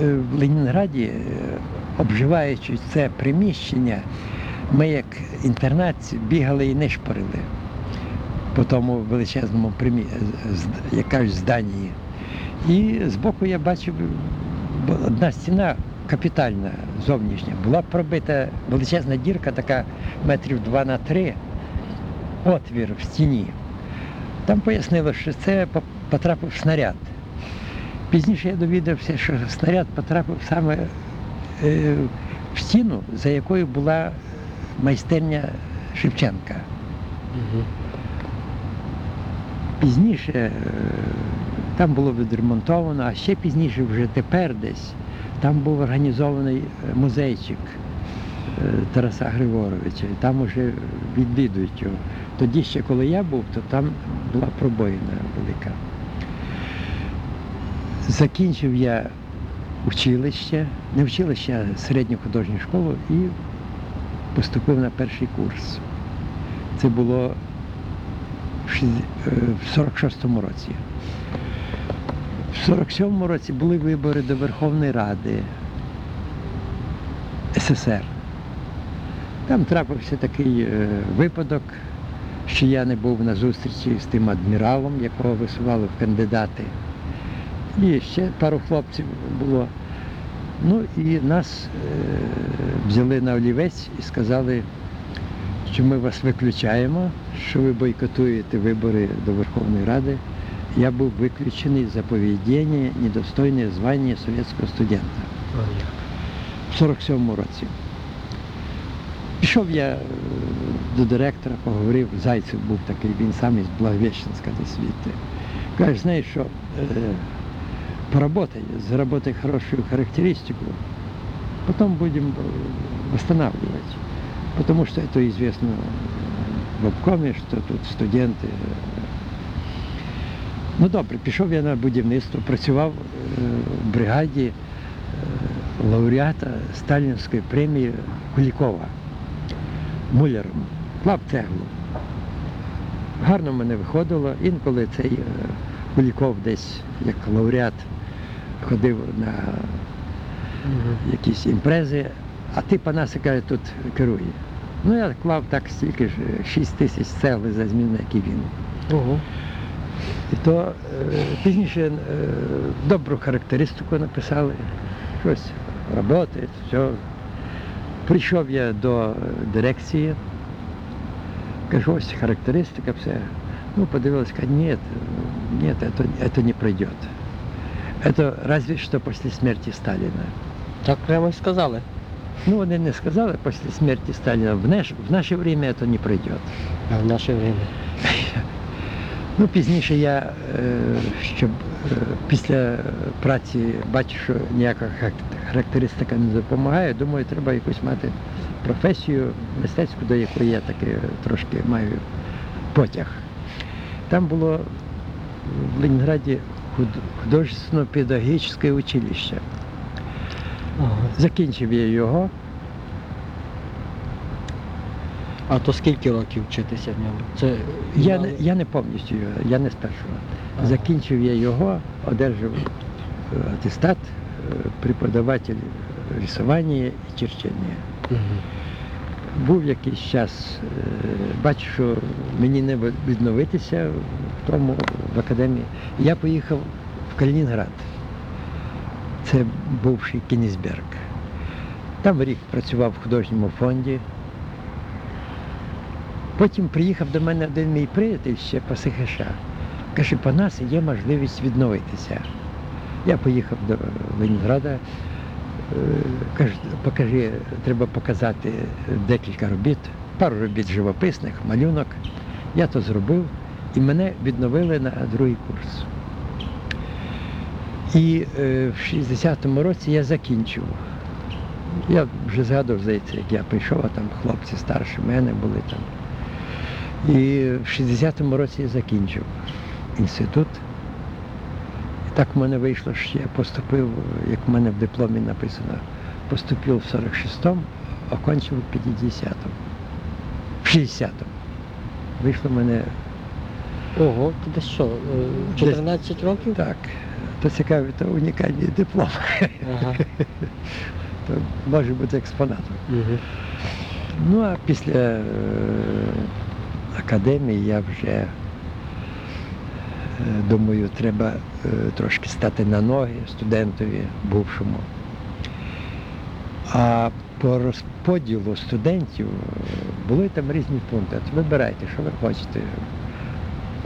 е, в Ленінграді, е, обживаючи це приміщення, ми як інтернат бігали і нишпорили по тому величезному примі... з- як кажуть, зданні. І збоку я бачив одна стіна капітальна зовнішня, була пробита величезна дірка, така метрів 2 на 3, отвір в стіні. Там пояснило, що це потрапив снаряд. Пізніше я довідався, що снаряд потрапив саме е, в стіну, за якою була майстерня Шевченка. Угу. Пізніше е, там було відремонтовано, а ще пізніше, вже тепер десь, там був організований е, музейчик Тараса Григоровича. І там вже відвідують його. Тоді ще коли я був, то там була пробоїна велика. Закінчив я училище, не училище, а середню художню школу і поступив на перший курс. Це було в шість- е, 46-му році. В 47-му році були вибори до Верховної Ради СССР. Там трапився такий е, випадок, що я не був на зустрічі з тим адміралом, якого висували в кандидати. І ще пару хлопців було. Ну і нас е, взяли на олівець і сказали, що ми вас виключаємо, що ви бойкотуєте вибори до Верховної Ради. Я був виключений за поведіння недостойне звання совєтського студента в 47-му році. Пішов я е, до директора, поговорив, Зайцев був такий, він сам із Благовещенська десь звідти. Каже, знаєш що, е, поработай, заработай хорошую характеристику, потом будем э, восстанавливать. Потому что это известно в обкомі, що тут студенти. е, Ну добре, пішов я на будівництво, працював е, в бригаді е, лауреата Сталінської премії Кулікова муляром, клав цеглу. Гарно мене виходило. Інколи цей е, Куліков десь як лауреат ходив на якісь імпрези, а ти Панаси каже, тут керує. Ну я клав так стільки ж 6 тисяч цегли за зміну, як і він. Ого. І то е, пізніше е, добру характеристику написали, щось працює, все. Прийшов я до дирекції, кажу, ось характеристика, все. Ну, подивилась, кажу, ні, ні, это не пройдет. Это разве что после смерти Сталина. Так прямо й сказали. Ну, вони не сказали після смерті Сталіна, в, наш, в наше время це не пройде. А в наше время. Ну, пізніше я, е, щоб е, після праці бачу, що ніяка характеристика не допомагає, думаю, треба якусь мати професію мистецьку, до якої я таки трошки маю потяг. Там було в Ленінграді художественно-педагогічне училище. Ага. Закінчив я його. А то скільки років вчитися в ньому? Це Я не, я не повністю його, я не з першого. Ага. Закінчив я його, одержав е, атестат, е, преподаватель рисування і черчення. Мгм. Був якийсь час, е, бачу, що мені не відновитися в тому в академії. Я поїхав в Калінінград. Це бувший Кенісберг. Там рік працював в художньому фонді. Потім приїхав до мене один мій приятель ще по СХШ. Каже, по нас є можливість відновитися. Я поїхав до Ленінграда. Е, покажи, треба показати декілька робіт, пару робіт живописних, малюнок. Я то зробив і мене відновили на другий курс. І е, в 60-му році я закінчив. Я вже згадував, здається, як я прийшов, а там хлопці старші мене були там. І в 60-му році я закінчив інститут. Так в мене вийшло, що я поступив, як в мене в дипломі написано, поступив в 46-му, окончив в 50-му. В 60-му. Вийшло в мене Ого, десь що, е, 14 років? так. То цікаві, то унікальний диплом. Ага. То може бути експонатом. Угу. Ну а після е, академії я вже думаю, треба е, трошки стати на ноги студентові бувшому. А по розподілу студентів е, були там різні пункти. От вибирайте, що ви хочете,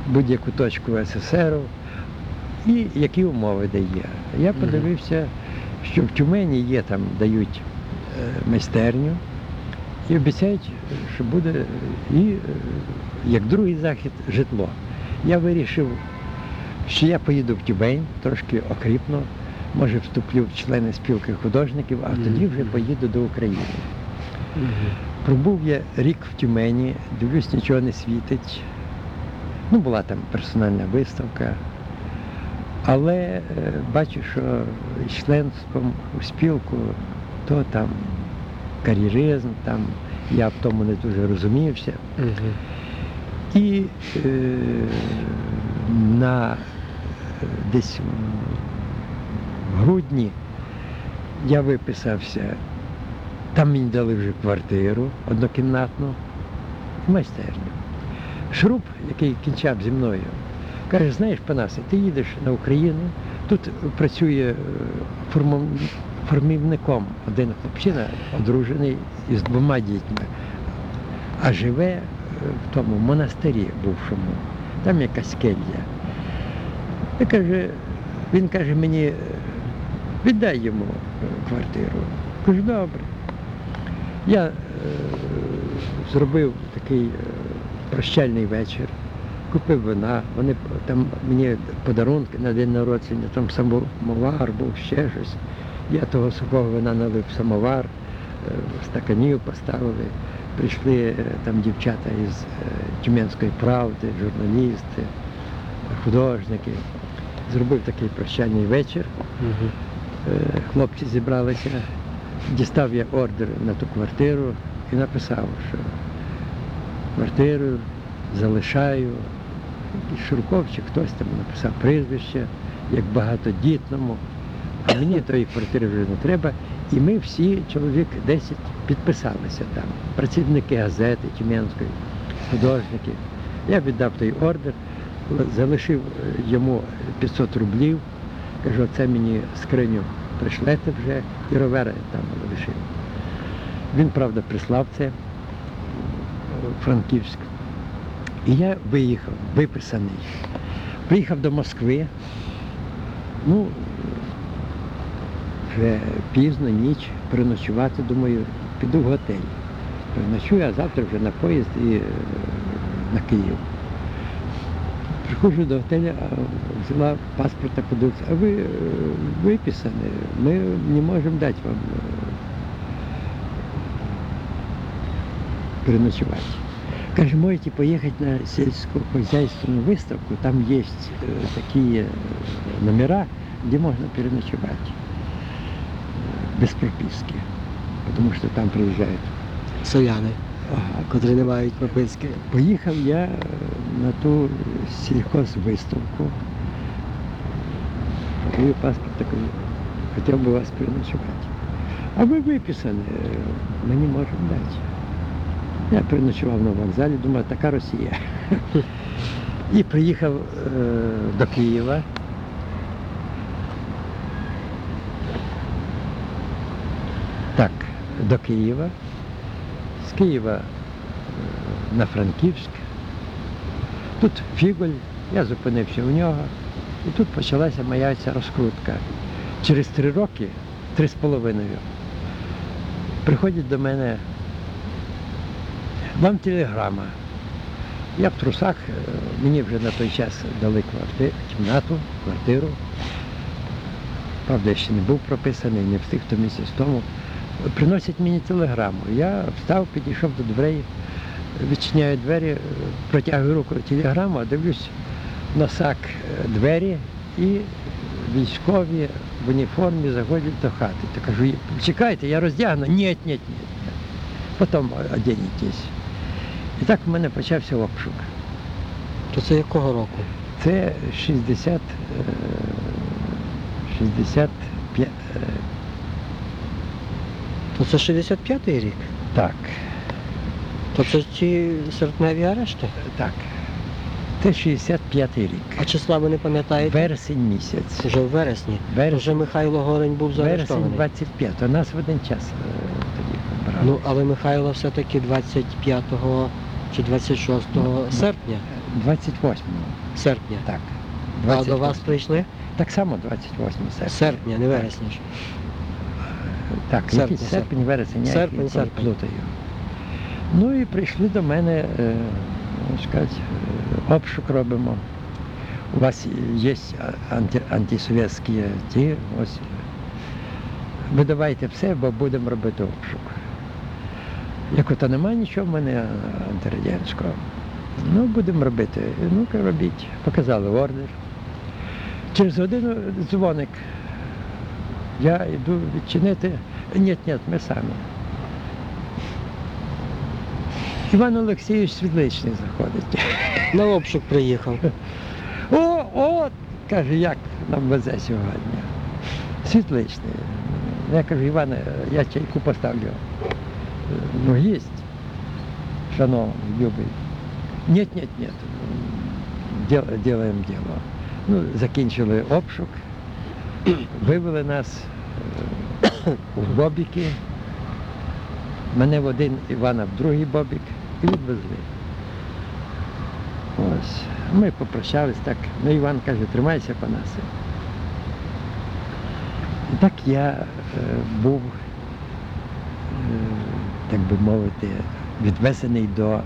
будь-яку точку СССР і які умови дає. Я подивився, що в Тюмені є там, дають е, майстерню і обіцяють, що буде і е, як другий захід житло. Я вирішив, що я поїду в Тюмень, трошки окріпну, може вступлю в члени спілки художників, а тоді вже поїду до України. Пробув я рік в Тюмені, дивлюсь, нічого не світить. Ну, була там персональна виставка. Але е, бачу, що членством у спілку, то там кар'єризм, там я в тому не дуже розумівся. Угу. І е, на десь в грудні я виписався. Там мені дали вже квартиру однокімнатну, в майстерню. Шруб, який кінчав зі мною, каже, знаєш, Панасе, ти їдеш на Україну, тут працює е, формівником один хлопчина, одружений із двома дітьми, а живе е, в тому монастирі бувшому, там якась келья. І каже, він каже мені, е, віддай йому е, квартиру. Кажу, добре. Я е, зробив такий е, прощальний вечір, купив вина, вони там мені подарунки на день народження, там самовар був, ще щось. Я того сухого вина налив самовар, е, стаканів поставили. Прийшли там дівчата із Тюменської правди, журналісти, художники. Зробив такий прощальний вечір. Угу. Хлопці зібралися, дістав я ордер на ту квартиру і написав, що квартиру залишаю. І Шурков чи хтось там написав прізвище, як багатодітному. А мені тої квартири вже не треба. І ми всі, чоловік 10, підписалися там. Працівники газети Тюменської, художники. Я віддав той ордер, залишив е, йому 500 рублів. Кажу, це мені скриню пришлете вже і ровера там лишив. Він, правда, прислав це в Франківськ. І я виїхав, виписаний. Приїхав до Москви. Ну, вже пізно, ніч, переночувати, думаю, піду в готель. Переночую, а завтра вже на поїзд і е, на Київ. Приходжу до готеля, а взяла паспорт та подивилася, а ви е, виписані, ми не можемо дати вам е, переночувати. Каже, можете поїхати на сельскохозяйственную выставку, там есть э, такие э, номера, где можно переночевать э, без прописки, потому что там приезжают. Ага, котрі не мають прописки. Поїхав я е, на ту сільхозвиставку. Мою паспорт такий, хотів би вас переночувати. А ви виписані, е, ми не можемо дати. Я переночував на вокзалі, думаю, така Росія. І приїхав е, до Києва. Так, до Києва. Києва е, на Франківськ. Тут Фіголь, я зупинився у нього, і тут почалася моя ця розкрутка. Через три роки, три з половиною, приходять до мене вам телеграма. Я в трусах, е, мені вже на той час дали кварти, кімнату, квартиру. Правда, я ще не був прописаний, не встиг то місяць тому. Приносять мені телеграму. Я встав, підійшов до дверей, відчиняю двері, е, протягую руку телеграму, а дивлюсь носак е, двері і військові в уніформі заходять до хати. Та кажу, чекайте, я роздягну. Ні, ні, ні. Потім одягнітесь. І так в мене почався обшук. То це якого року? Це 60, е, 65, То це 65-й рік? так, То це ті серпневі арешти? так. Це 65 рік. А числа ви не пам'ятаєте? Вересень місяць. Вже в вересні. Вересень, вже Михайло Горень був вересень заарештований. 25. У нас в один час е, тоді брали. Ну, але Михайло все-таки 25 чи 26 серпня. 28 Серпня. так. А до вас прийшли? Так само 28 серпня. Серпня, не вересня ж. Так, Серпня, якийсь серпень, серпень. вересень, Серпень, їх серпень. плутаю. Ну і прийшли до мене, е, сказати, обшук робимо. У вас є анти, антисовєтські ті, ось. Видавайте все, бо будемо робити обшук. Як ото немає нічого в мене антирадянського. Ну, будемо робити. Ну-ка робіть. Показали ордер. Через годину дзвоник. Я йду відчинити. Ні, ні, ми самі. Іван Олексійович Світличний заходить. На обшук приїхав. О, от, каже, як нам везе сьогодні. Світличний. Я кажу, Іване, я чайку поставлю. Ну, їсть. Шановний, любий. Ні, ні, ні. Ділаємо діло. Ну, закінчили обшук, вивели нас е, у бобіки. Мене в один, Івана в другий бобік і відвезли. Ось. Ми попрощались так. Ну, Іван каже, тримайся, Панасе. І так я е, був, е, так би мовити, відвезений до е,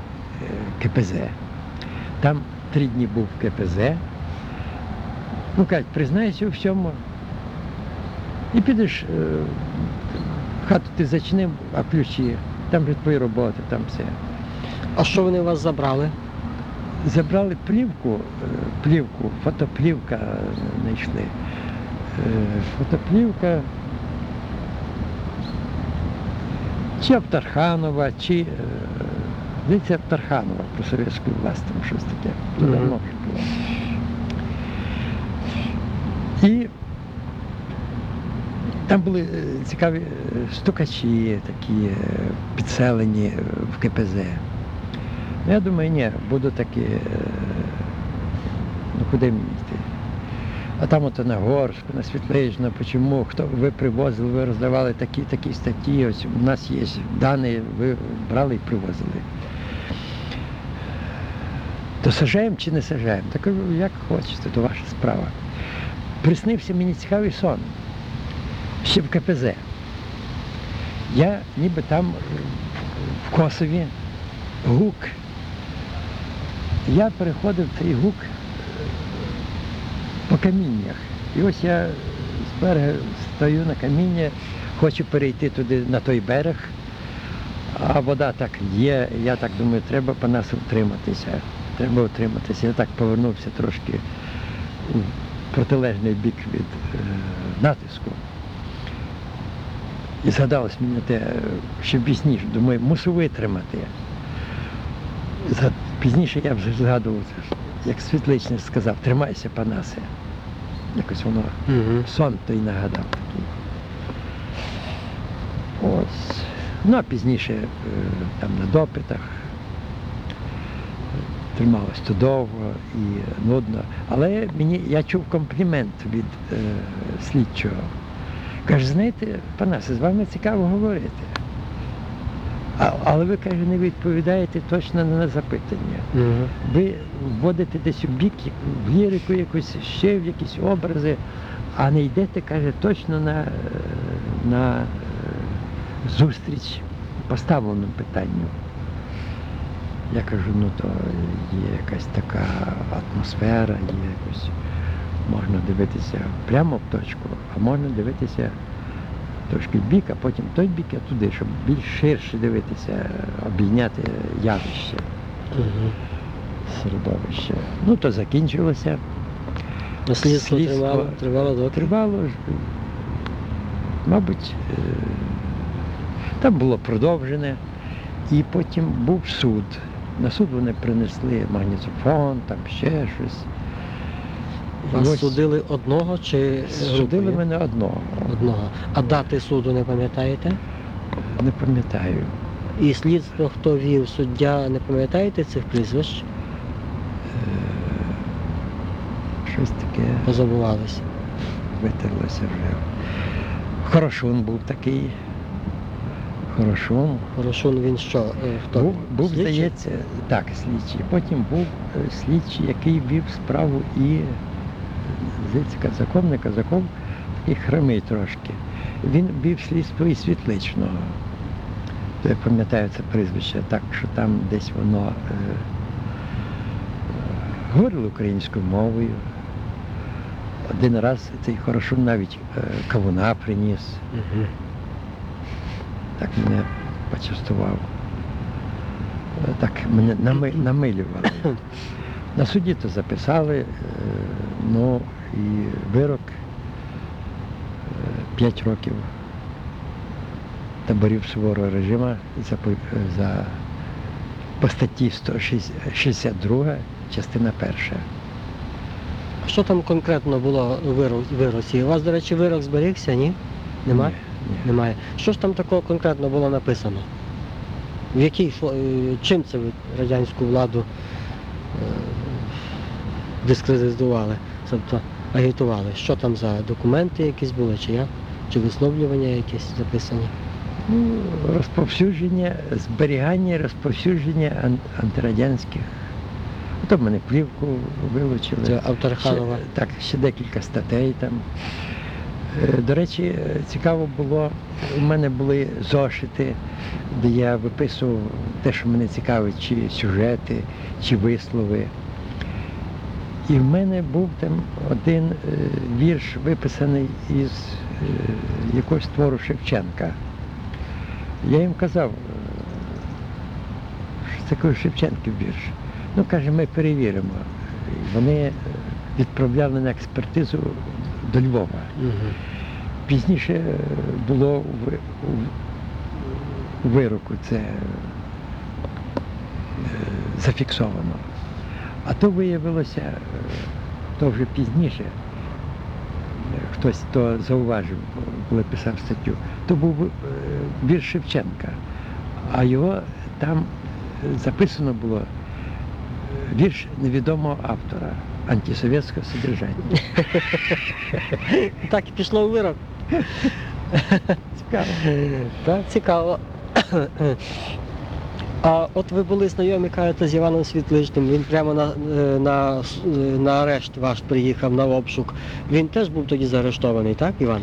КПЗ. Там три дні був в КПЗ. Ну, кажуть, признайся у всьому. І підеш, е, хату ти зачинив, а ключі, там же твої роботи, там все. А що вони у вас забрали? Забрали плівку, е, плівку, фотоплівка знайшли. Е, Фотоплівка чи Аптарханова, чи здається, Аптарханова про совєтську власть, там щось таке. Давно вже було. І там були е, цікаві е, стукачі, такі е, підселені в КПЗ. Ну, я думаю, ні, буду таки, ну куди мені йти? А там ото на Горську, на Світлижну, почому, хто ви привозили, ви роздавали такі, такі статті, ось у нас є дані, ви брали і привозили. То сажаємо чи не сажаємо? Так як хочете, то ваша справа. Приснився мені цікавий сон. Ще в КПЗ. Я ніби там е, в Косові гук. Я переходив цей гук по каміннях. І ось я з берега стою на каміння, хочу перейти туди на той берег, а вода так є, я так думаю, треба по нас утриматися. Треба утриматися. Я так повернувся трошки у протилежний бік від е, натиску. І згадалось мені те, ще пізніше, думаю, мушу витримати. Пізніше я вже згадував, як Світличний сказав, тримайся, Панасе. Якось воно Угу. сон той нагадав такий. Ось. Ну, а пізніше е, там на допитах трималось то довго і нудно. Але мені я чув комплімент від е, слідчого. Каже, знаєте, Панасе, з вами цікаво говорити. А, але ви, каже, не відповідаєте точно на запитання. Угу. Ви вводите десь у бік, в лірику якусь, ще в якісь образи, а не йдете, каже, точно на, на е, зустріч поставленому питанню. Я кажу, ну то є якась така атмосфера, є якось, можна дивитися прямо в точку, а можна дивитися трошки в бік, а потім в той бік, а туди, щоб більш ширше дивитися, обійняти явище Угу. середовище. Ну, то закінчилося. Слідство Слідство тривало, тривало доки. Тривало, ж, мабуть, е, там було продовжене, і потім був суд. На суд вони принесли магнітофон, там ще щось. Вас Ось. судили одного чи Судили групою? мене одного. одного. А дати суду не пам'ятаєте? Не пам'ятаю. І слідство, хто вів суддя, не пам'ятаєте цих прізвищ? Щось таке Позабувалися. витерлося вже. Хорошун був такий. Хорошун. Хорошун він що? е, Хто? Був, був Слідчий? здається, так, слідчий. Потім був е, слідчий, який вів справу і е, здається, казаком, не казаком, такий хромий трошки. Він вів слідство і світличного. То я пам'ятаю це прізвище, так що там десь воно е, говорили українською мовою. Один раз цей хорошун навіть е, кавуна приніс. Мгм. так мене почастував. Е, Так мене нами, намилювали. На суді то записали, е, ну і вирок 5 років таборів суворого режиму за, за по статті 162, частина перша. А що там конкретно було вироці? У вас, до речі, вирок зберігся, ні? Нема? Ні, ні. Немає. Що ж там такого конкретно було написано? В якій е, чим це радянську владу е, дискредитували, тобто агітували? Що там за документи якісь були, чи як? Чи висловлювання якісь записані? Ну, розповсюдження, зберігання, розповсюдження ан- антирадянських. Ото в мене плівку вилучили. Це автор Ханова. Ще, так, ще декілька статей там. Е, До речі, е, цікаво було, у мене були зошити, де я виписував те, що мене цікавить, чи сюжети, чи вислови. І в мене був там один е, вірш, виписаний із е, якогось твору Шевченка. Я їм казав, е, що це такий Шевченків вірш. Ну, каже, ми перевіримо. Вони відправляли на експертизу до Львова. Пізніше було у ви- у вироку це зафіксовано. А то виявилося, е, то вже пізніше, е, хтось то зауважив, коли писав статтю, то був е, вірш Шевченка, а його там е, записано було е, вірш невідомого автора антисовєтського содержання. Так і пішло у вирок. Цікаво. Цікаво. А от ви були знайомі, кажете, з Іваном Світличним, він прямо на, е, на, е, на арешт ваш приїхав на обшук. Він теж був тоді заарештований, так, Іван?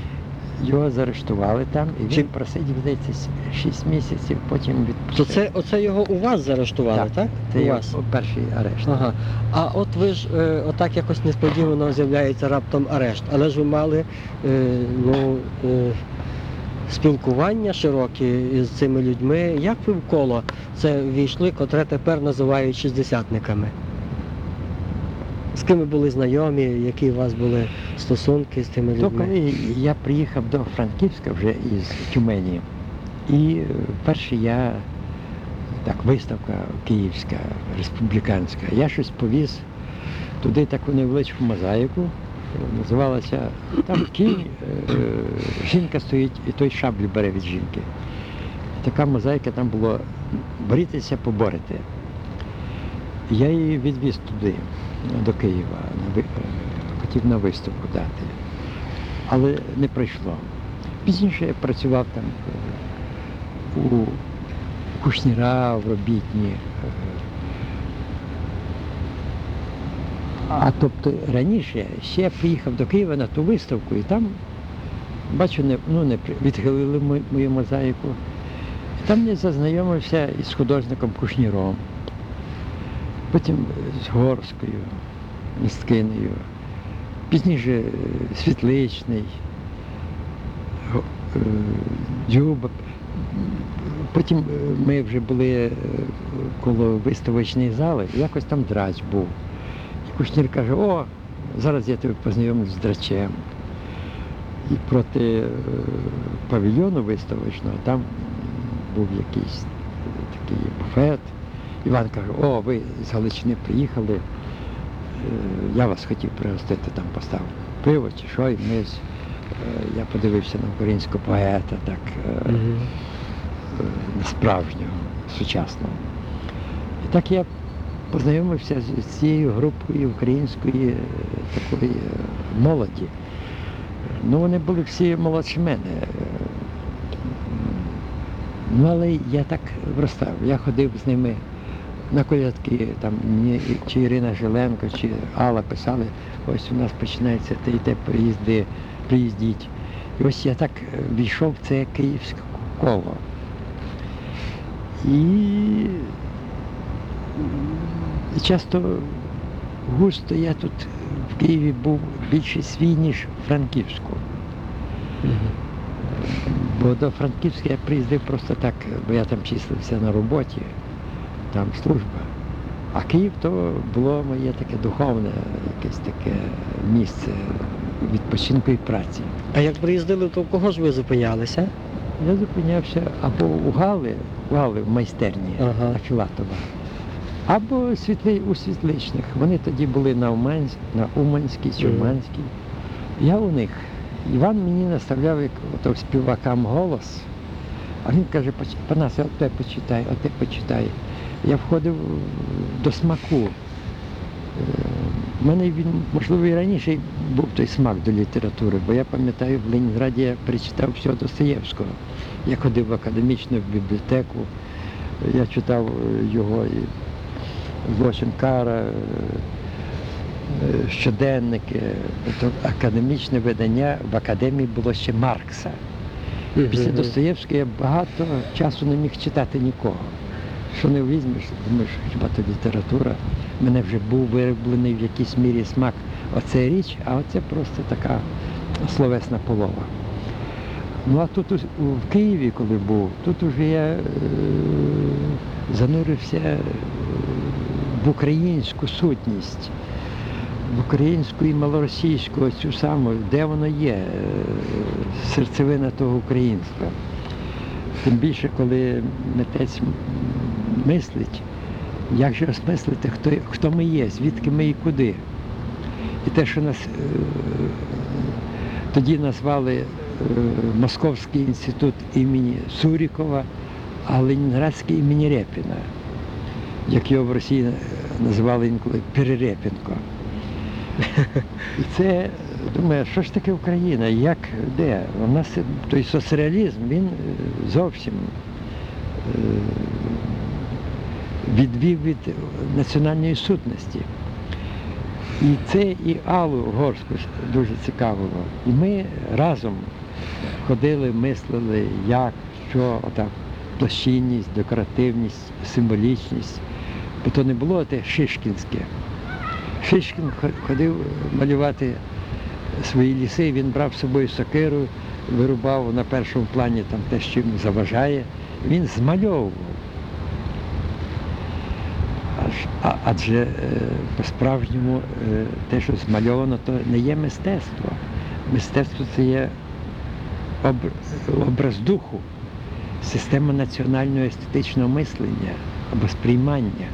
Його заарештували там, і він Чи- просидів, здається, 6 місяців, потім То це оце його у вас заарештували, так? Це у його вас. перший арешт. Ага. А от ви ж е, отак якось несподівано з'являється раптом арешт. Але ж ви мали е, ну, е, спілкування широке із цими людьми. Як ви в коло це війшли, котре тепер називають шістдесятниками? З ким ви були знайомі, які у вас були стосунки з тими То людьми? коли я приїхав до Франківська вже із Тюмені, і е, перше я, так, виставка київська, республіканська, я щось повіз туди таку невеличку мозаїку, називалася там кінь, е, жінка стоїть і той шаблю бере від жінки. Така мозаїка там було борітеся, поборете. Я її відвіз туди, до Києва, е, хотів на виставку дати але не пройшло. Пізніше я працював там е, у Кушніра, в робітні. е. А тобто раніше ще я приїхав до Києва на ту виставку і там, бачу, не, ну, не відхилили мою, мою мозаїку. І там я зазнайомився із художником Кушніром, потім з Горською, місткинею. Пізніше е, Світличний, е, Дзюба. Потім е, ми вже були коло виставочної зали, якось там драч був. Кушнір каже, о, зараз я тебе познайомлю з драчем. І проти е, павільйону виставочного там був якийсь такий буфет. Іван каже, о, ви з Галичини приїхали. я вас хотів пригостити, там поставив пиво чи що, і ми, е, я подивився на українського поета, так, е, е, на справжнього, сучасного. І так я познайомився з цією групою української е, такої е, молоді. Ну, вони були всі молодші мене. Е, Ну, але я так вростав. Я ходив з ними на колядки, там чи Ірина Жиленко, чи Алла писали, ось у нас починається те і те приїзди, приїздіть. І ось я так війшов в це київське коло. І часто густо я тут в Києві був більше свій, ніж в Франківську. Мгм. Бо до Франківська я приїздив просто так, бо я там числився на роботі, там служба. А Київ то було моє таке духовне, якесь таке місце відпочинку і праці. А як приїздили, то в кого ж ви зупинялися? Я зупинявся або у Гали, у Гали в майстерні Ага. на Філатова, або світли, у світличних. Вони тоді були на, Уманськ, на Уманській, Чуманській. Я у них. Іван мені наставляв як ото співакам голос, а він каже, «Поч- Панасе, от те почитай, от те почитай. Я входив до смаку. Е, У мене він, можливо, і раніше був той смак до літератури, бо я пам'ятаю, в Ленінграді я перечитав всього Достоєвського. Я ходив в академічну бібліотеку, я читав е, його злочин кара, е, щоденники, то академічне видання в академії було ще Маркса. Після Достоєвського я багато часу не міг читати нікого. Що не візьмеш, думаєш, хіба то література. Мене вже був вироблений в якійсь мірі смак оце річ, а оце просто така словесна полова. Ну а тут в Києві, коли був, тут уже я е, занурився е, в українську сутність, в українську і малоросійську, цю саму, де воно є, е, серцевина того українства. Тим більше, коли митець мислить, як же осмислити, хто, хто ми є, звідки ми і куди. І те, що нас е, тоді назвали е, Московський інститут імені Сурікова, а Ленінградський імені Репіна, як його в Росії е, називали інколи Перерепінко. І це, думаю, що ж таке Україна? Як, де? У нас той соцреалізм, він е, зовсім е, відвів від національної сутності. І це і Аллу Горську дуже цікавило. І ми разом ходили, мислили, як, що, отак, площинність, декоративність, символічність. Бо то не було те Шишкінське. Шишкін ходив малювати свої ліси, він брав з собою сокиру, вирубав на першому плані там те, що йому заважає. Він змальовував. Адже е, по-справжньому е, те, що змальовано, то не є мистецтво. Мистецтво це є образ духу, система національного естетичного мислення або сприймання.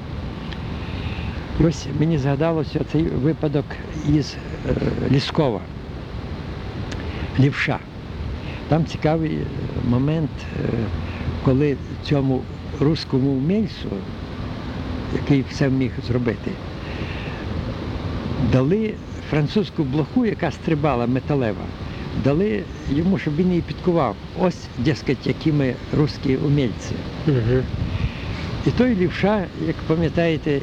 І ось мені згадалося цей випадок із е, Ліскова, Лівша. Там цікавий е, момент, е, коли цьому руському вмільцю, який все міг зробити, дали французьку блоху, яка стрибала металева, дали йому, щоб він її підкував. Ось, дескать, які ми русські умільці. Мгм. І той лівша, як пам'ятаєте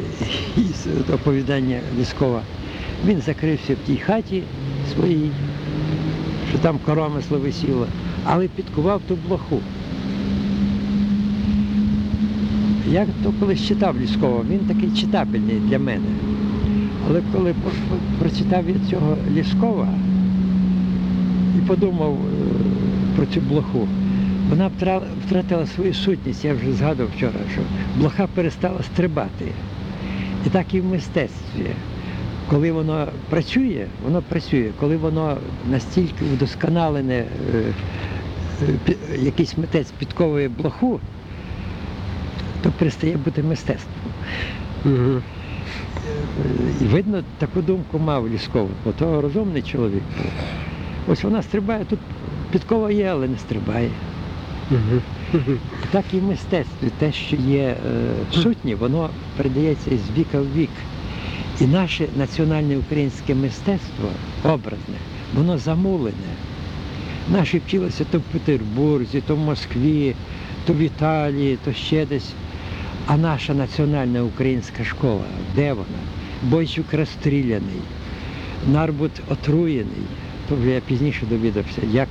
із оповідання Ліскова, він закрився в тій хаті своїй, що там коромисло висіло, але підкував ту блоху. Я то колись читав Ліскова, він такий читабельний для мене. Але коли прочитав я цього Ліскова і подумав е, про цю блоху, вона втратила свою сутність, я вже згадував вчора, що блоха перестала стрибати. І так і в мистецтві. Коли воно працює, воно працює. Коли воно настільки вдосконалене, е, якийсь митець підковує блоху, то перестає бути мистецтвом. І видно, таку думку мав Лісков, бо то розумний чоловік. Ось вона стрибає, тут підкова є, але не стрибає. Так і в мистецтві те, що є е, сутнє, воно передається із віка в вік. І наше національне українське мистецтво образне, воно замулене. Наші вчилися то в Петербурзі, то в Москві, то в Італії, то ще десь. А наша національна українська школа, де вона? Бойчук розстріляний, Нарбут отруєний. То я пізніше довідався, як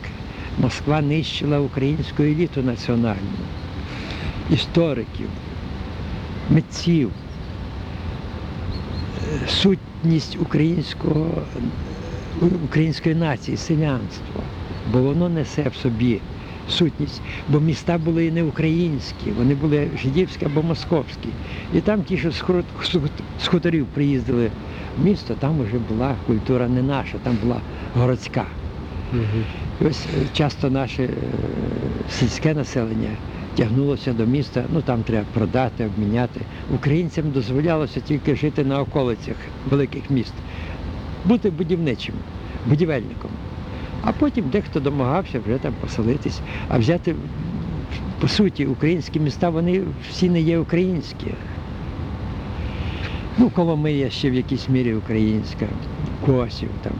Москва нищила українську еліту національну, істориків, митців, е, сутність українського, української нації, селянство, бо воно несе в собі сутність, бо міста були не українські, вони були жидівські або московські. І там ті, що з хуторів приїздили в місто, там вже була культура не наша, там була городська. І ось е, часто наше е, сільське населення тягнулося до міста, ну там треба продати, обміняти. Українцям дозволялося тільки жити на околицях великих міст, бути будівничим, будівельником. А потім дехто домагався вже там поселитись, а взяти, по суті, українські міста, вони всі не є українські. Ну, Коломия ще в якійсь мірі українська, Косів там.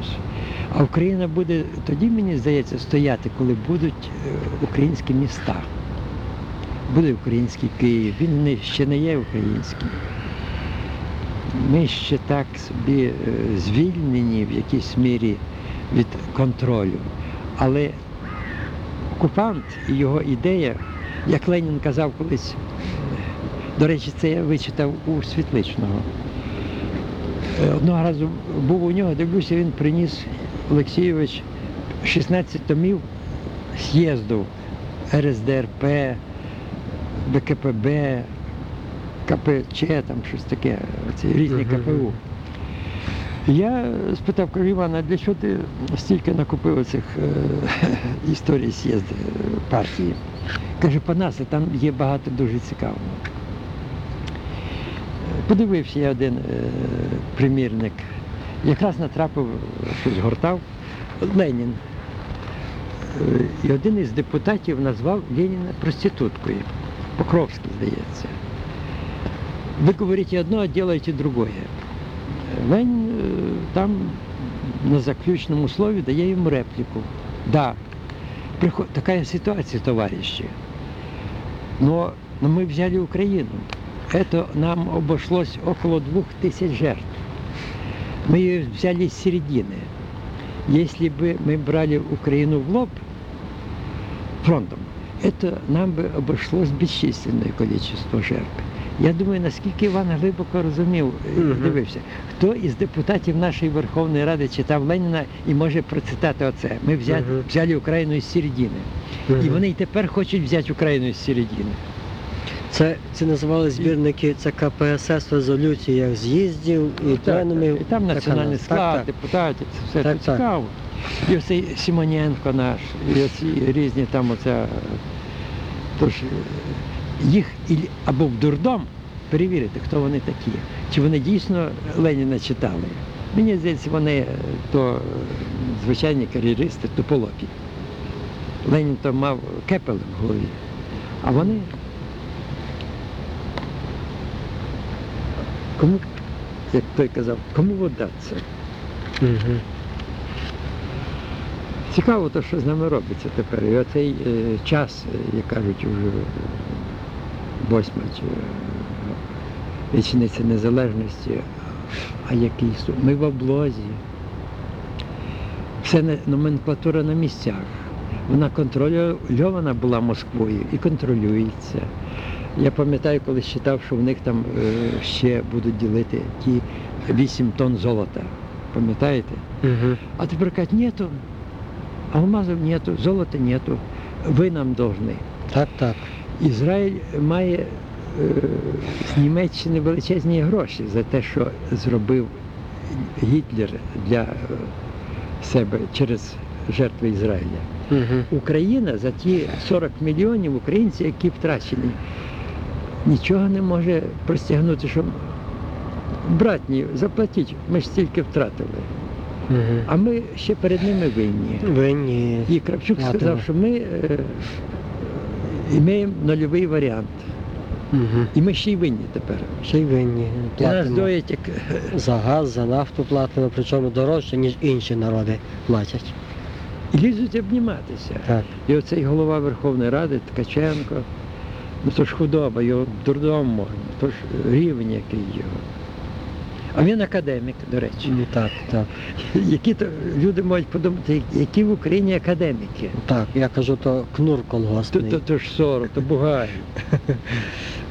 Ось. А Україна буде тоді, мені здається, стояти, коли будуть е, українські міста. Буде український Київ, він не, ще не є українським. Ми ще так собі е, звільнені в якійсь мірі від контролю. Але окупант і його ідея, як Ленін казав колись, до речі, це я вичитав у Світличного. Е, Одного разу був у нього, дивлюся, він приніс Олексійович 16 томів з'їзду РСДРП, БКПБ, КПЧ, там щось таке, ці різні КПУ. Я спитав, кажу, Івана, а для чого ти стільки накупив цих е, історій з'їзду партії? Каже, Панасе, там є багато дуже цікавого. Подивився я один е, примірник, якраз натрапив, щось гортав, Ленін. Е, І один із депутатів назвав Леніна проституткою. Покровський, здається. Ви говорите одно, а делаете другое. Ленін е, там на заключному слові дає йому репліку. Да, приход... такая ситуация, товарищи. Но, но мы взяли Украину Это нам обошлось около двух тысяч жертв. Мы ее взяли с середины. Если бы мы брали Украину в лоб фронтом, это нам бы обошлось бесчисленное количество жертв. Я думаю, наскільки Іван глибоко розумів, е, Мгм. дивився, хто із депутатів нашої Верховної Ради читав Леніна і може процитати оце. Ми взяли, Мгм. взяли Україну із середини. І Мгм. вони й тепер хочуть взяти Україну із середини. Це, це називали збірники це КПСС в резолюціях з'їздів і пленумів. і там національний так, склад, так. депутатів, це все Так, це так. цікаво. І оцей Симоненко наш, і оці різні там оця. Тож їх або в дурдом перевірити, хто вони такі. Чи вони дійсно Леніна читали. Мені здається, вони е, то е, звичайні кар'єристи, туполокі. Ленін то мав кепел в голові, а вони. Кому, як той казав, кому водатися? Мгм. Цікаво, то, що з нами робиться тепер. І оцей е, час, е, як кажуть, вже восьма чи е, річниця незалежності, а який су- ми в облозі. Все не- номенклатура на місцях. Вона контрольована була Москвою і контролюється. Я пам'ятаю, коли читав, що в них там е, ще будуть ділити ті 8 тонн золота. Пам'ятаєте? Мгм. А тепер кажуть, нету, алмазів нету, золота нету, ви нам должны. Так, так. Ізраїль має е, з Німеччини величезні гроші за те, що зробив Гітлер для е, себе через жертви нічого не може простягнути, що братні, заплатіть, ми ж стільки втратили. Угу. А ми ще перед ними винні. Винні. І Кравчук Платимо. сказав, що ми е, маємо нульовий варіант. Угу. І ми ще й винні тепер. Ще й винні. І нас доїть як За газ, за нафту платимо, причому дорожче, ніж інші народи платять. і лізуть обніматися. Так. І оцей голова Верховної Ради Ткаченко, ну то ж худоба, його дурдом можна, то ж рівень який його. А він академік, до речі. Ну, Так, так. Які то люди можуть подумати, які в Україні академіки. Так, я кажу, то кнур То, колгоспний. то, то ж сорок, то бугай.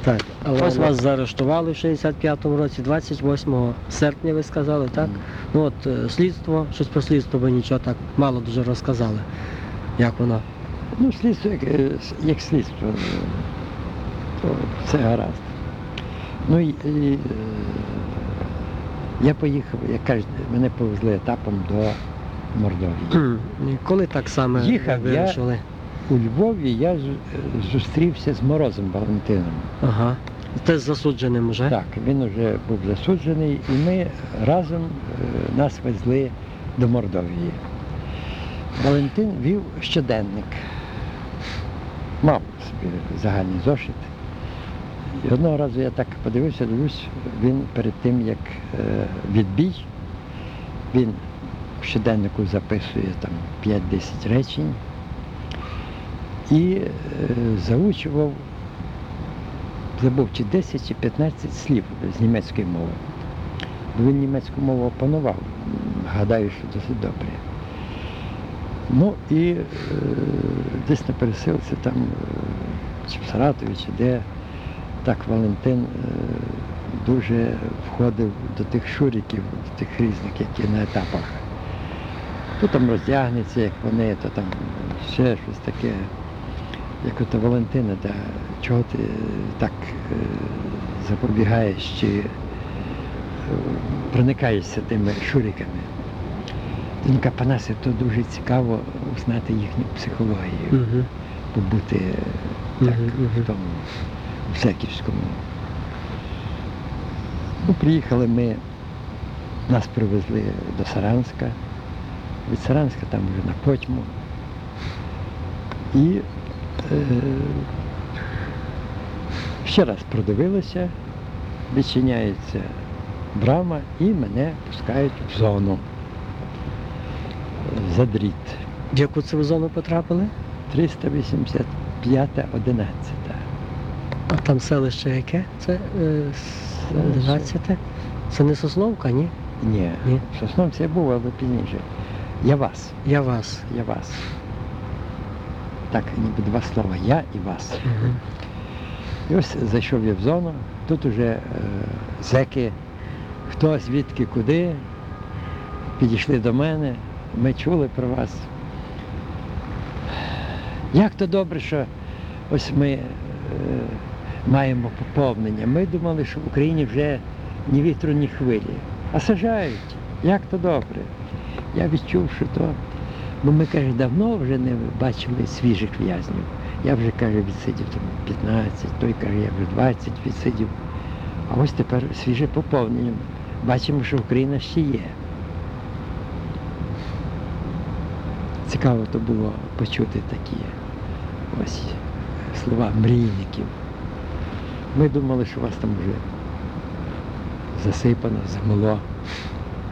Так. Але Ось вас заарештували в 65-му році, 28 серпня ви сказали, так? Ну от е, слідство, щось про слідство ви нічого так мало дуже розказали. Як воно? Ну, слідство як, е, як слідство, то все гаразд. Ну і, і е, я поїхав, як кажуть, мене повезли етапом до Мордовії. Коли так саме Їхав ви я- У Львові я зустрівся з Морозом Валентином. Ага. Теж засудженим уже? Так, він вже був засуджений, і ми разом е, нас везли до Мордовії. Валентин вів щоденник, мав собі загальний зошит. І одного разу я так подивився, дивлюсь, він перед тим, як е, відбій, він в щоденнику записує там 5-10 речень і е, заучував забув чи 10 чи 15 слів з німецької мови. Він німецьку мову опанував. Гадаю, що досить добре. Ну і е, десь на пересилці там, чи в Саратові, чи де, так Валентин е, дуже входив до тих шуриків, до тих різних, які на етапах. То там роздягнеться, як вони, то там ще щось таке як ото Валентина, да, чого ти так е, запобігаєш чи е, проникаєшся тими шуриками. Він каже, то дуже цікаво знати їхню психологію, побути так в тому в Секівському. Ну, приїхали ми, нас привезли до Саранська, від Саранська там вже на Потьму. І е, ще раз продивилися, відчиняється брама і мене пускають в зону за дріт. В яку це ви зону потрапили? 385 11 А там селище яке? Це е. 11? Це не Сосновка, ні? Ні, Ні. Сосновці я був, але пізніше. Я вас, Я вас. я вас. Так, ніби два слова. Я і вас. Угу. І ось зайшов я в зону, тут уже е, зеки, хто звідки куди, підійшли до мене, ми чули про вас. Як то добре, що ось ми е, маємо поповнення. Ми думали, що в Україні вже ні вітру, ні хвилі. А сажають. Як то добре. Я відчув, що то. Бо ми, каже, давно вже не бачили свіжих в'язнів. Я вже, каже, відсидів там 15, той каже, я вже 20 відсидів. А ось тепер свіже поповнення. Бачимо, що Україна ще є. Цікаво то було почути такі ось слова мрійників. Ми думали, що вас там вже засипано, замело.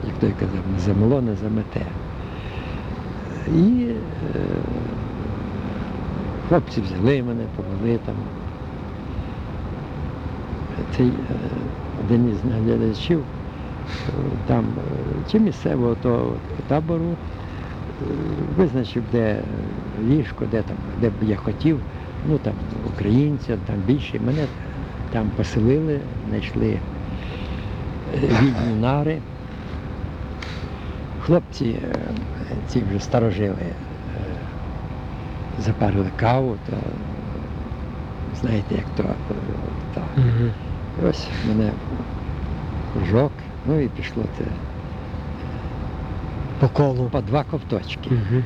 Як той казав, не замело, не замете. І е, хлопці взяли мене, повели там. Цей е, один із наглядачів е, там е, чи місцевого того табору визначив, де ліжко, де там, де б я хотів. Ну там українця, там більше. Мене там поселили, знайшли е, вільні нари. Хлопці, е, ці вже старожили, е, запарили каву, то знаєте, як то. е, то. І ось мене кружок, ну і пішло це По колу. по два ковточки. Угу.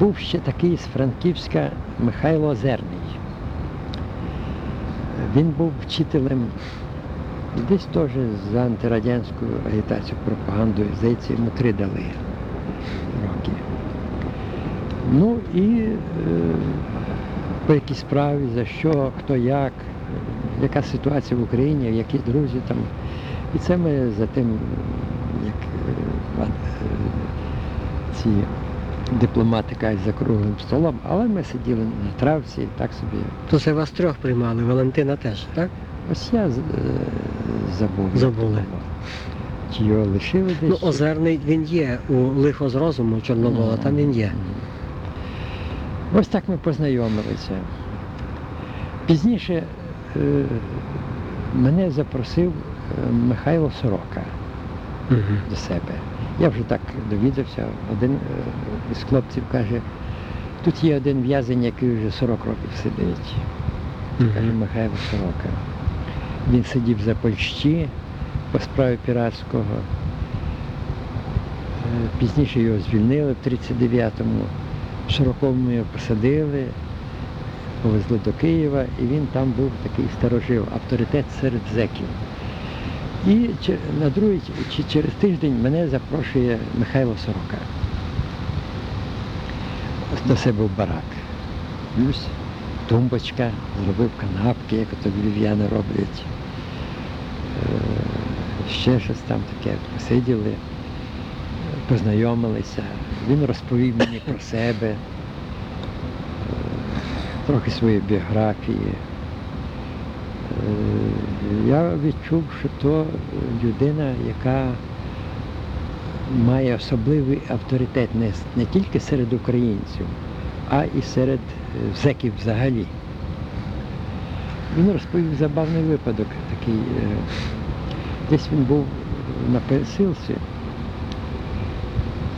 Був ще такий з Франківська Михайло Озерний. Він був вчителем десь теж за антирадянську агітацію, пропагандою, здається, йому три дали роки. Ну і е, по якій справі, за що, хто як, яка ситуація в Україні, які друзі там. І це ми за тим, як е, е, ці дипломати кажуть, за круглим столом, але ми сиділи на травці, так собі. То це вас трьох приймали, Валентина теж, так? Ось я е, забув. Забули. Чи його лишили Ну, озерний він є у лихо з розуму Чорновола, там він є. Ось так ми познайомилися. Пізніше е, мене запросив е, Михайло Сорока до себе. Я вже так довідався. Один е, із хлопців каже, тут є один в'язень, який вже 40 років сидить. Каже Михайло Сорока. Він сидів за Польщі по справі піратського. Е, Пізніше його звільнили в 39-му. В 40-му його посадили, повезли до Києва, і він там був такий старожив, авторитет серед зеків. І на другий чи через тиждень мене запрошує Михайло Сорока до себе в барак. Плюс тумбочка, зробив канапки, як то львів'яни роблять. Е, Ще щось там таке. Посиділи, познайомилися. Він розповів мені про себе, е, трохи своєї біографії. Е, Я відчув, що то людина, яка має особливий авторитет не, не тільки серед українців, а і серед е, зеків взагалі. Він розповів забавний випадок такий. е, Десь він був на пересилці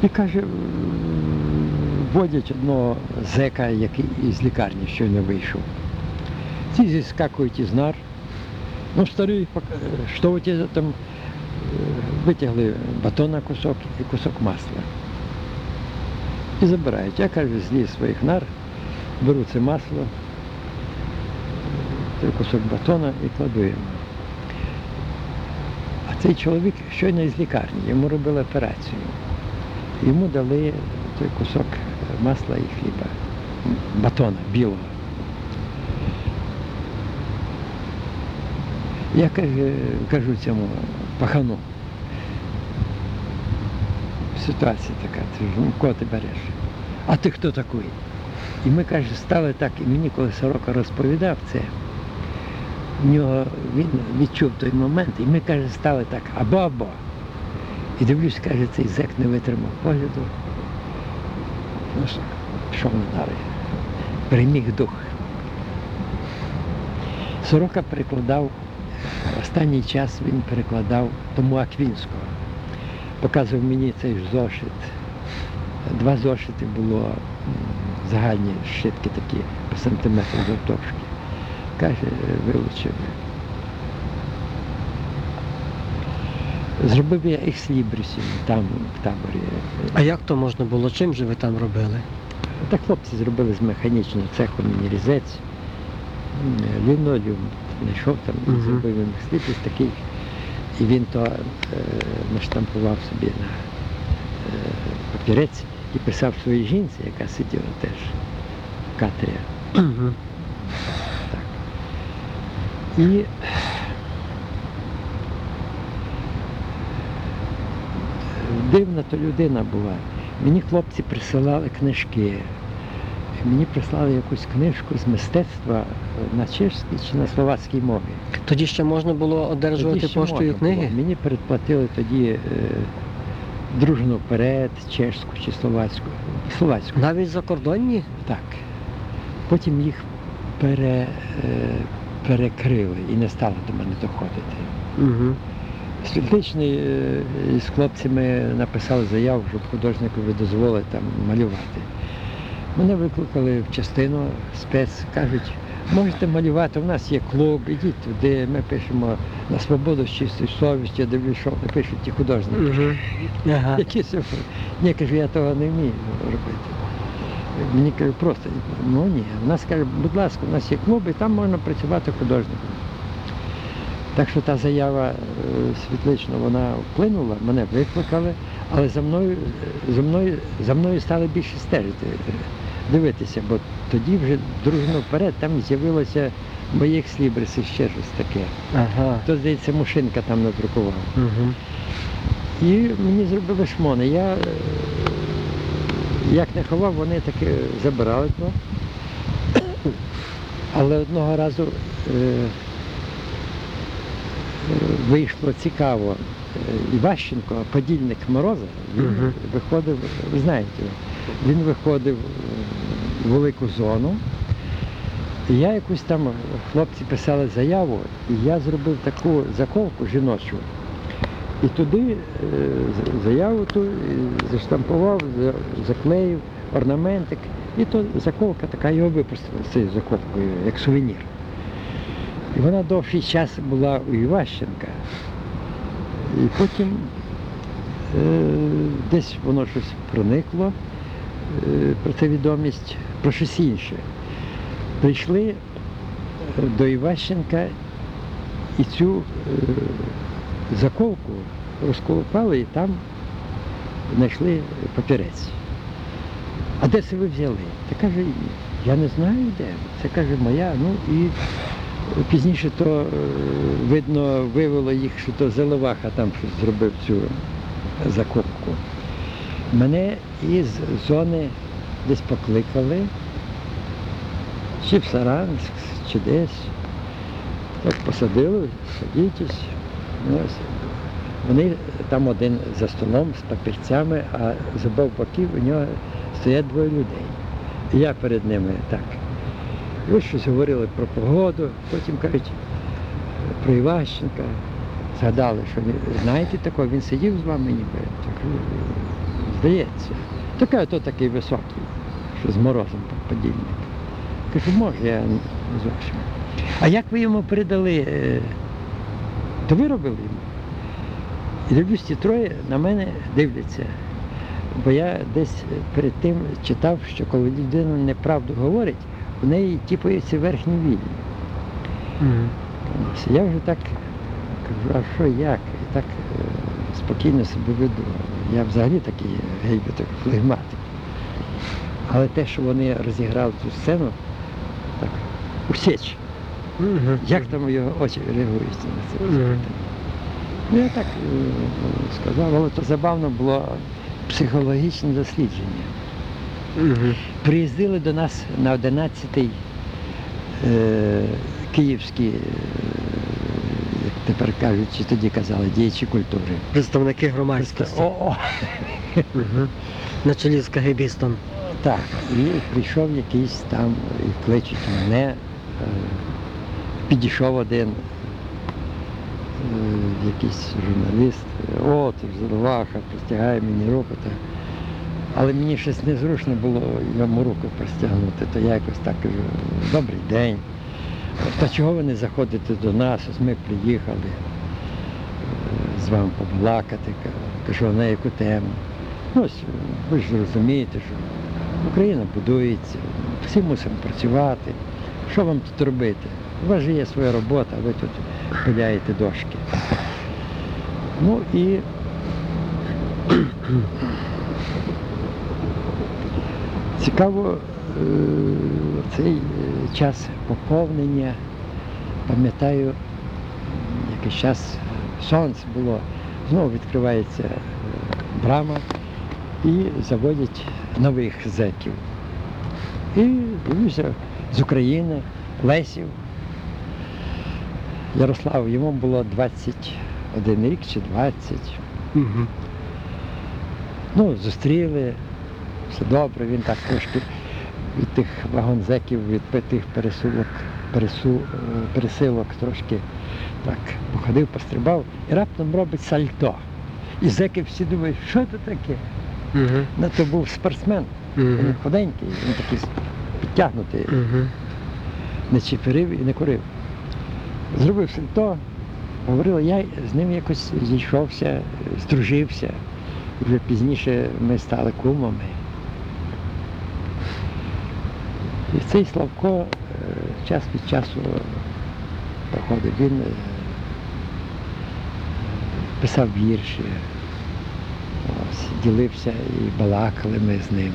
і каже, водять одного зека, який із лікарні щойно вийшов. Ці зіскакують із нар. Ну, старий, пок- що ви ті там витягли батона кусок і кусок масла. І забирають. Я кажу, зліз своїх нар, беру це масло, той кусок батона і кладу йому. А цей чоловік щойно із лікарні, йому робили операцію. Йому дали той кусок масла і хліба, батона білого. Я кажу цьому пахану. Ситуація така, ти ну, кого ти береш? А ти хто такий? І ми, каже, стали так, і мені коли Сорока розповідав це, в нього він відчув той момент, і ми, каже, стали так, або-або. І дивлюсь, каже, цей зек не витримав погляду. Ну що, на нари. Переміг дух. Сорока перекладав, останній час він перекладав тому Аквінського. Показував мені цей зошит. Два зошити було загальні шитки такі по сантиметру завтовшки. Каже, вилучив. Зробив я їх слібрісів там, в таборі. А як то можна було? Чим же ви там робили? Так хлопці зробили з механічного цеху мені різець, м, знайшов там, і зробив їм сліпіс такий. І він то е, наштампував собі на е, папірець і писав своїй жінці, яка сиділа теж в катері. Угу. Так. І дивна то людина була. Мені хлопці присилали книжки. Мені прислали якусь книжку з мистецтва е, на чешській чи на словацькій мові. Тоді ще можна було одержувати Тоді ще поштою можна було. книги? Мені передплатили тоді е, дружину вперед, чешську чи словацьку. Словацьку. Навіть закордонні? Так. Потім їх пере, е, перекрили і не стало до мене доходити. Угу. Світличний е, з хлопцями написали заяву, щоб художникові дозволити там малювати. Мене викликали в частину спец, кажуть, можете малювати, у нас є клуб, ідіть туди, ми пишемо на свободу з чистою совістю, я дивлюсь, що вони пишуть ті художники. Угу. Ага. Які цифри? Ні, кажу, я того не вмію робити. Мені каже, просто, ну ні. У нас каже, будь ласка, у нас є клуб, і там можна працювати художником. Так що та заява е, світлично вона вплинула, мене викликали, але за мною, за мною, за мною стали більше стежити, е, дивитися, бо тоді вже дружно вперед там з'явилося моїх слібрис і ще щось таке. Ага. То, здається, Мушинка там надрукував. Угу. І мені зробили шмони. Я е, як не ховав, вони таки забирали то. Але одного разу е, е, вийшло цікаво. Е, Іващенко, подільник Мороза, він Мгм. виходив, ви знаєте, він виходив велику зону. Я якусь там, хлопці писали заяву, і я зробив таку заколку жіночу. І туди е, заяву ту заштампував, заклеїв орнаментик. І то заколка така його випустила з цією заколкою, як сувенір. І вона довший час була у Іващенка. І потім е, десь воно щось проникло, про це відомість, про щось інше. Прийшли е, до Іващенка і цю е, заколку розколупали і там знайшли папірець. А де це ви взяли? Та каже, я не знаю де. Це каже моя. Ну і пізніше то е, видно вивело їх, що то Заливаха там щось зробив цю закопку. Мене із зони десь покликали, чи в Саранск, чи десь. Так посадили, садітесь. Ну. Вони там один за столом з папірцями, а з обох боків у нього стоять двоє людей. І я перед ними так. І ось щось говорили про погоду, потім кажуть про Іващенка. Згадали, що знаєте такого, він сидів з вами ніби. Так, здається. Така то такий високий, що з морозом подільник. Кажу, може, я не зовсім. А як ви йому передали? е, То ви робили йому? І дивлюсь, троє на мене дивляться. Бо я десь перед тим читав, що коли людина неправду говорить, у неї тіпаються верхні вії. Ось Я вже так кажу, а що як? І так е, спокійно себе веду. Я взагалі такий гейбіток, флегматик. Але те, що вони розіграли цю сцену, так, усіч. Угу. Як там його очі реагують на це? Мгм. Ну, я так е, сказав, але то забавно було психологічне дослідження. Угу. Приїздили до нас на 11-й е, київські, е, тепер кажуть, чи тоді казали, діячі культури. Представники громадськості. О, о, Угу. На чолі з кагибістом. так, і прийшов якийсь там, і кличуть мене, е, підійшов один е, якийсь журналіст, о, ти ж простягає мені руку. Та. Але мені щось незручно було йому руку простягнути, то я якось так кажу, добрий день. Та чого ви не заходите до нас? Ось ми приїхали е, з вами побалакати. Кажу, на яку тему? Ну, ось ви ж розумієте, що Україна будується, всі мусимо працювати. Що вам тут робити? У вас же є своя робота, ви тут пиляєте дошки. Ну і цікаво е, цей е, час поповнення. Пам'ятаю, якийсь час сонце було, знову відкривається е, брама і заводять нових зеків. І дивлюся з України, Лесів. Ярослав, йому було 21 рік чи 20. Угу. Ну, зустріли, все добре, він так трошки від тих вагонзеків, від тих пересилок, пересу, е, пересилок трошки так походив, пострибав і раптом робить сальто. І зеки всі думають, що це таке? Угу. Ну, то був спортсмен, він худенький, він такий підтягнутий, Угу. не чепирив і не курив. Зробив сальто, говорили, я з ним якось зійшовся, здружився. Вже пізніше ми стали кумами. І цей Славко е, час від часу проходив. Він е, писав вірші, ось, ділився і балакали ми з ним.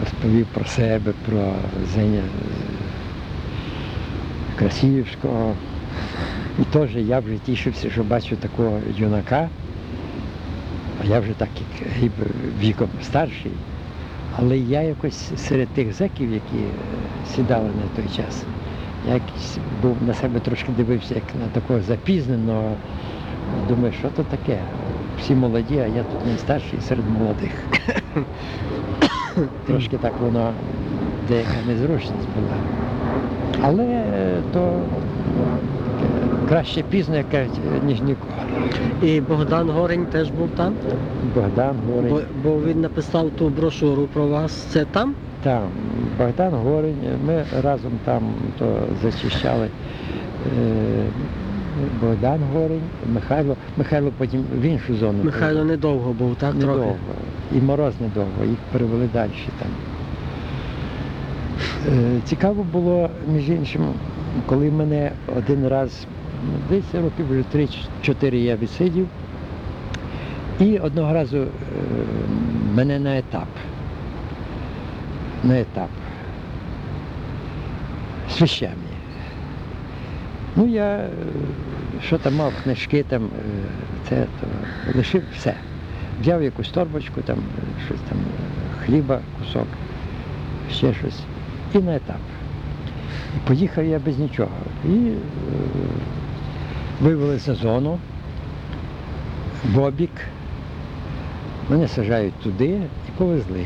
Розповів про себе, про Зеня е, Красіївського. І теж я вже тішився, що бачу такого юнака, а я вже так як віком старший. Але я якось серед тих зеків, які е, сідали на той час, я був на себе трошки дивився як на такого запізненого. Думаю, що то таке? Всі молоді, а я тут найстарший серед молодих. Трошки так воно деяка незручність була. Але е, то краще пізно, як кажуть, ніж ніколи. І Богдан Горень теж був там, Богдан говорить. бо, бо він написав ту брошуру про вас. Це там? Там Богдан Горень, ми разом там то зачищали. Е, Богдан Горень, Михайло. Михайло потім в іншу зону. Михайло недовго був, так? недовго. Трохи. І мороз недовго, їх перевели далі там. Е, Цікаво було, між іншим, коли мене один раз, десь років вже 3-4 я відсидів, і одного разу е, мене на етап. На етап. Священні. Ну, я е, що там мав, книжки там, е, це, то лишив все. Взяв якусь торбочку, там, щось там, хліба, кусок, ще щось. І на етап. Поїхав я без нічого. І вивели за зону, в обік. Мене саджають туди і повезли.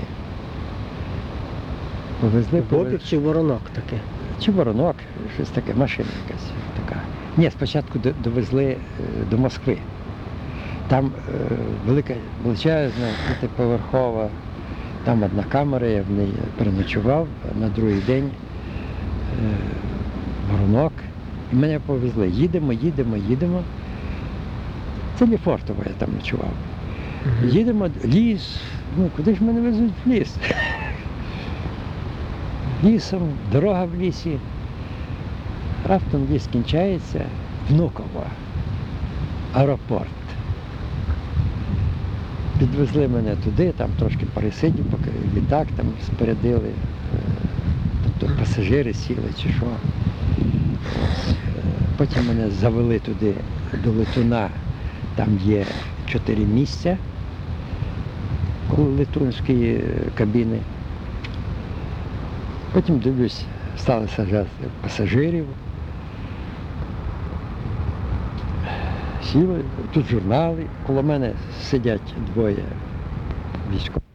Повезли, повезли. Бобік чи воронок таке? Чи воронок, щось таке, машина якась така. Ні, спочатку до- довезли е, до Москви. Там е, велика, величезна, п'ятиповерхова, там одна камера, я в неї переночував, а на другий день е, воронок. Мене повезли. Їдемо, їдемо, їдемо. Це Ліфортово я там ночував. Їдемо, ліс. Ну, куди ж мене везуть в ліс? Лісом, дорога в лісі. Раптом ліс кінчається, Внуково, аеропорт. Підвезли мене туди, там трошки пересидів, поки літак там спорядили. Е, Тобто пасажири сіли чи що. Потім мене завели туди до Летуна, там є чотири місця коло летунської е, кабіни. Потім дивлюсь, стали саджати пасажирів. Сіли, тут журнали, коло мене сидять двоє військових.